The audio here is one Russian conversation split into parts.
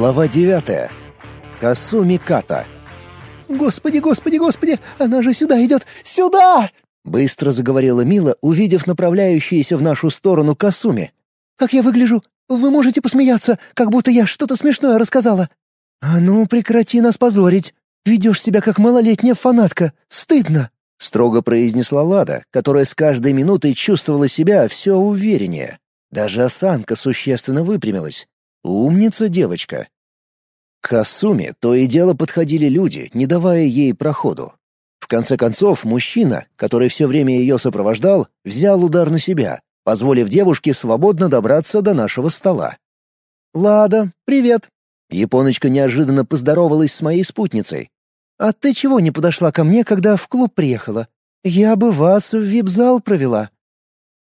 Глава девятая. Касуми Ката. «Господи, господи, господи! Она же сюда идет! Сюда!» Быстро заговорила Мила, увидев направляющуюся в нашу сторону Касуми. «Как я выгляжу? Вы можете посмеяться, как будто я что-то смешное рассказала». «А ну, прекрати нас позорить. Ведешь себя как малолетняя фанатка. Стыдно!» — строго произнесла Лада, которая с каждой минутой чувствовала себя все увереннее. Даже осанка существенно выпрямилась. Умница девочка. К Хасуме то и дело подходили люди, не давая ей проходу. В конце концов, мужчина, который все время ее сопровождал, взял удар на себя, позволив девушке свободно добраться до нашего стола. «Лада, привет!» Японочка неожиданно поздоровалась с моей спутницей. «А ты чего не подошла ко мне, когда в клуб приехала? Я бы вас в вип-зал провела».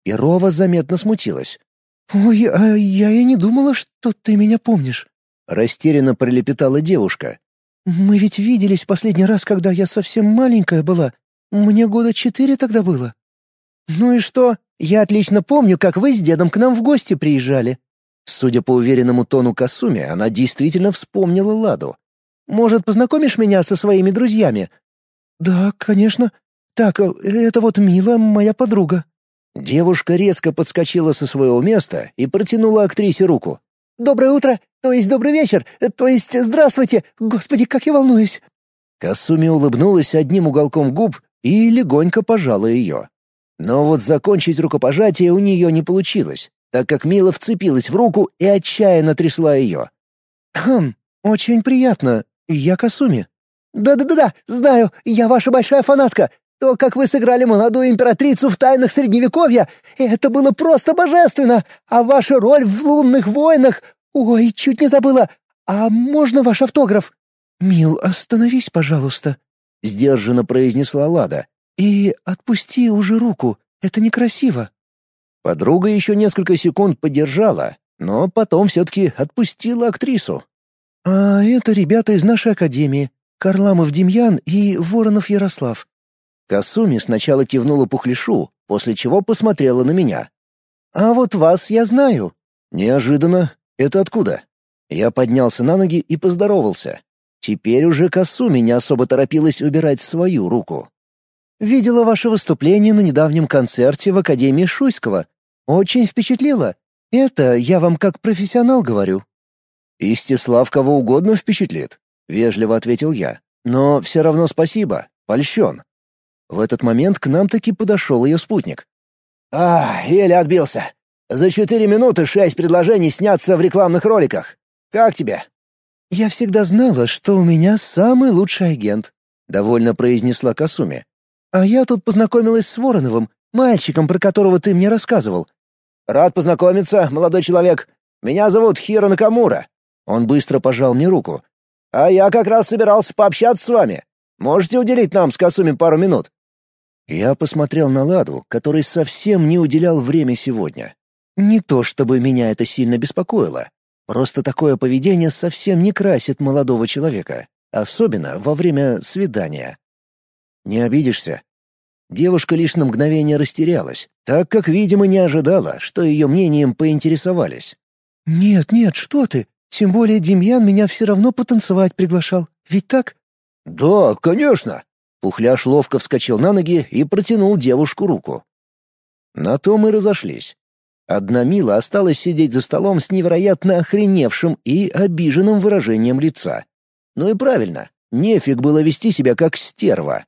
Перова заметно смутилась. «Ой, а я и не думала, что ты меня помнишь», — растерянно пролепетала девушка. «Мы ведь виделись последний раз, когда я совсем маленькая была. Мне года четыре тогда было». «Ну и что? Я отлично помню, как вы с дедом к нам в гости приезжали». Судя по уверенному тону Касуми, она действительно вспомнила Ладу. «Может, познакомишь меня со своими друзьями?» «Да, конечно. Так, э, это вот Мила, моя подруга». Девушка резко подскочила со своего места и протянула актрисе руку. «Доброе утро! То есть добрый вечер! То есть здравствуйте! Господи, как я волнуюсь!» Касуми улыбнулась одним уголком губ и легонько пожала ее. Но вот закончить рукопожатие у нее не получилось, так как Мила вцепилась в руку и отчаянно трясла ее. «Хм, очень приятно. Я Касуми». «Да-да-да, знаю, я ваша большая фанатка. То, как вы сыграли молодую императрицу в «Тайнах Средневековья», это было просто божественно! А ваша роль в «Лунных войнах» Ой, чуть не забыла! А можно ваш автограф?» «Мил, остановись, пожалуйста», — сдержанно произнесла Лада. «И отпусти уже руку, это некрасиво». Подруга еще несколько секунд подержала, но потом все-таки отпустила актрису. «А это ребята из нашей академии, Карламов Демьян и Воронов Ярослав. Касуми сначала кивнула Пухлишу, после чего посмотрела на меня. «А вот вас я знаю». «Неожиданно. Это откуда?» Я поднялся на ноги и поздоровался. Теперь уже Касуми не особо торопилась убирать свою руку. «Видела ваше выступление на недавнем концерте в Академии Шуйского. Очень впечатлило. Это я вам как профессионал говорю». «Истислав кого угодно впечатлит», — вежливо ответил я. «Но все равно спасибо. Польщен». В этот момент к нам таки подошел ее спутник. «А, еле отбился. За четыре минуты шесть предложений снятся в рекламных роликах. Как тебе?» «Я всегда знала, что у меня самый лучший агент», — довольно произнесла Касуми. «А я тут познакомилась с Вороновым, мальчиком, про которого ты мне рассказывал». «Рад познакомиться, молодой человек. Меня зовут Хиро Накамура». Он быстро пожал мне руку. «А я как раз собирался пообщаться с вами. Можете уделить нам с Касуми пару минут?» Я посмотрел на Ладу, который совсем не уделял время сегодня. Не то чтобы меня это сильно беспокоило. Просто такое поведение совсем не красит молодого человека, особенно во время свидания. Не обидишься? Девушка лишь на мгновение растерялась, так как, видимо, не ожидала, что ее мнением поинтересовались. «Нет, нет, что ты! Тем более Демьян меня все равно потанцевать приглашал. Ведь так?» «Да, конечно!» Пухляш ловко вскочил на ноги и протянул девушку руку. На то мы разошлись. Одна Мила осталась сидеть за столом с невероятно охреневшим и обиженным выражением лица. Ну и правильно, нефиг было вести себя как стерва.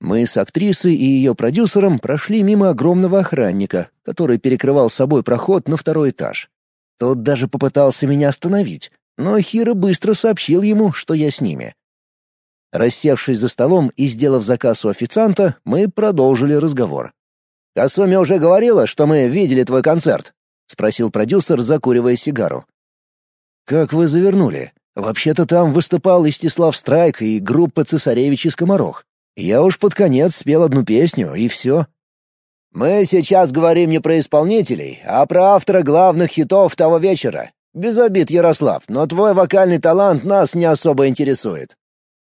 Мы с актрисой и ее продюсером прошли мимо огромного охранника, который перекрывал собой проход на второй этаж. Тот даже попытался меня остановить, но Хира быстро сообщил ему, что я с ними. Рассевшись за столом и сделав заказ у официанта, мы продолжили разговор. «Касуми уже говорила, что мы видели твой концерт?» — спросил продюсер, закуривая сигару. «Как вы завернули? Вообще-то там выступал Истислав Страйк и группа «Цесаревич и Скоморох». Я уж под конец спел одну песню, и все». «Мы сейчас говорим не про исполнителей, а про автора главных хитов того вечера. Без обид, Ярослав, но твой вокальный талант нас не особо интересует.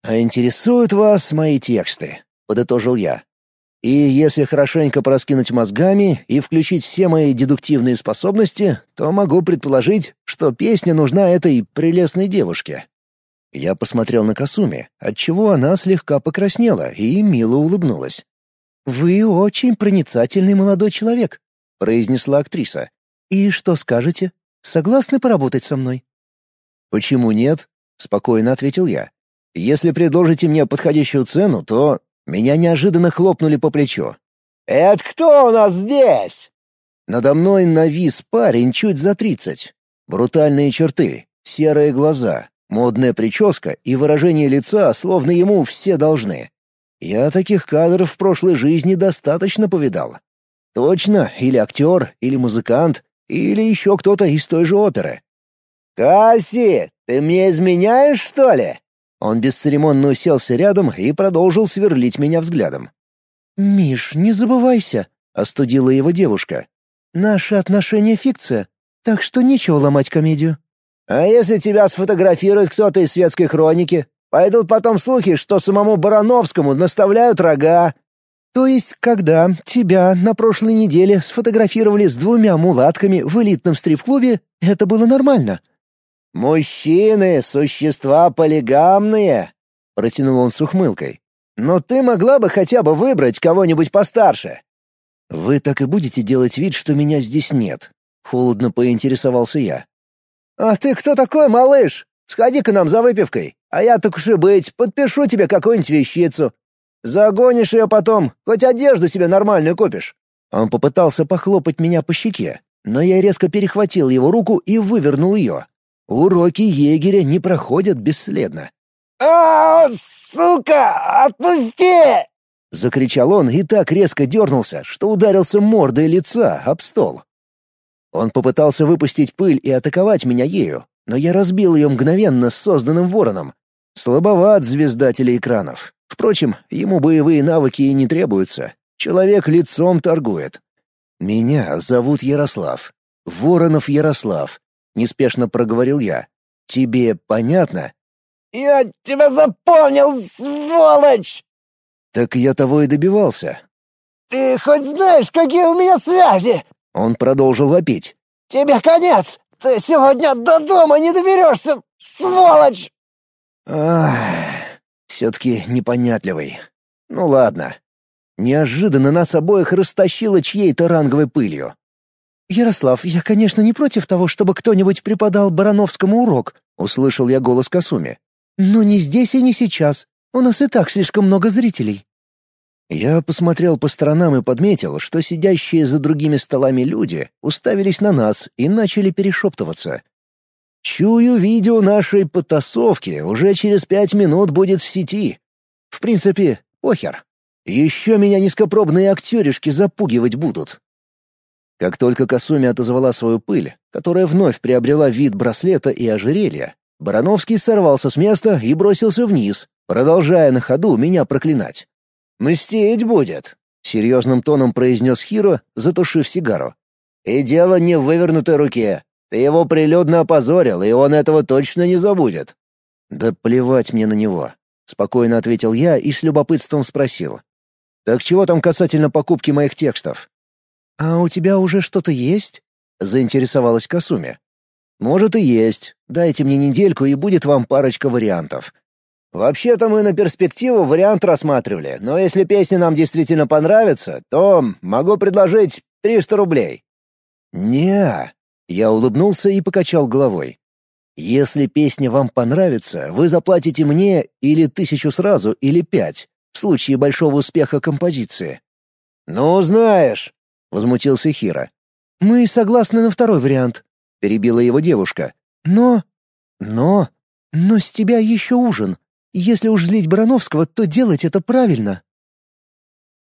«А интересуют вас мои тексты», — подытожил я. И если хорошенько проскинуть мозгами и включить все мои дедуктивные способности, то могу предположить, что песня нужна этой прелестной девушке. Я посмотрел на Касуми, отчего она слегка покраснела и мило улыбнулась. «Вы очень проницательный молодой человек», — произнесла актриса. «И что скажете? Согласны поработать со мной?» «Почему нет?» — спокойно ответил я. «Если предложите мне подходящую цену, то...» Меня неожиданно хлопнули по плечу. «Это кто у нас здесь?» Надо мной навис парень чуть за тридцать. Брутальные черты, серые глаза, модная прическа и выражение лица, словно ему все должны. Я таких кадров в прошлой жизни достаточно повидал. Точно, или актер, или музыкант, или еще кто-то из той же оперы. «Касси, ты мне изменяешь, что ли?» Он бесцеремонно уселся рядом и продолжил сверлить меня взглядом. «Миш, не забывайся», — остудила его девушка. «Наши отношения — фикция, так что нечего ломать комедию». «А если тебя сфотографирует кто-то из светской хроники? Пойдут потом слухи, что самому Барановскому наставляют рога». «То есть, когда тебя на прошлой неделе сфотографировали с двумя мулатками в элитном стрип-клубе, это было нормально?» «Мужчины — существа полигамные», — протянул он с ухмылкой. «Но ты могла бы хотя бы выбрать кого-нибудь постарше». «Вы так и будете делать вид, что меня здесь нет?» — холодно поинтересовался я. «А ты кто такой, малыш? Сходи к нам за выпивкой, а я так уж и быть, подпишу тебе какую-нибудь вещицу. Загонишь ее потом, хоть одежду себе нормальную купишь». Он попытался похлопать меня по щеке, но я резко перехватил его руку и вывернул ее. Уроки егеря не проходят бесследно. «А, сука, отпусти!» — закричал он и так резко дернулся, что ударился мордой лица об стол. Он попытался выпустить пыль и атаковать меня ею, но я разбил ее мгновенно с созданным вороном. Слабоват звезда телеэкранов. Впрочем, ему боевые навыки и не требуются. Человек лицом торгует. Меня зовут Ярослав. Воронов Ярослав неспешно проговорил я. Тебе понятно? Я тебя запомнил, сволочь! Так я того и добивался. Ты хоть знаешь, какие у меня связи? Он продолжил вопить. Тебе конец! Ты сегодня до дома не доберешься, сволочь! Ах, все-таки непонятливый. Ну ладно. Неожиданно нас обоих растащило чьей-то ранговой пылью. «Ярослав, я, конечно, не против того, чтобы кто-нибудь преподал Барановскому урок», — услышал я голос Касуми. «Но не здесь и не сейчас. У нас и так слишком много зрителей». Я посмотрел по сторонам и подметил, что сидящие за другими столами люди уставились на нас и начали перешептываться. Чую, видео нашей потасовки уже через пять минут будет в сети. В принципе, похер. Еще меня низкопробные актеришки запугивать будут. Как только Касуми отозвала свою пыль, которая вновь приобрела вид браслета и ожерелья, Барановский сорвался с места и бросился вниз, продолжая на ходу меня проклинать. «Мстить будет», — серьезным тоном произнес Хиро, затушив сигару. «И дело не в вывернутой руке. Ты его прилюдно опозорил, и он этого точно не забудет». «Да плевать мне на него», — спокойно ответил я и с любопытством спросил. «Так чего там касательно покупки моих текстов?» «А у тебя уже что-то есть?» — заинтересовалась Касуми. «Может и есть. Дайте мне недельку, и будет вам парочка вариантов». «Вообще-то мы на перспективу вариант рассматривали, но если песня нам действительно понравится, то могу предложить 300 рублей». не Я улыбнулся и покачал головой. «Если песня вам понравится, вы заплатите мне или тысячу сразу, или пять, в случае большого успеха композиции». «Ну, знаешь», — возмутился Хира. «Мы согласны на второй вариант», — перебила его девушка. «Но...» «Но...» «Но с тебя еще ужин. Если уж злить Барановского, то делать это правильно».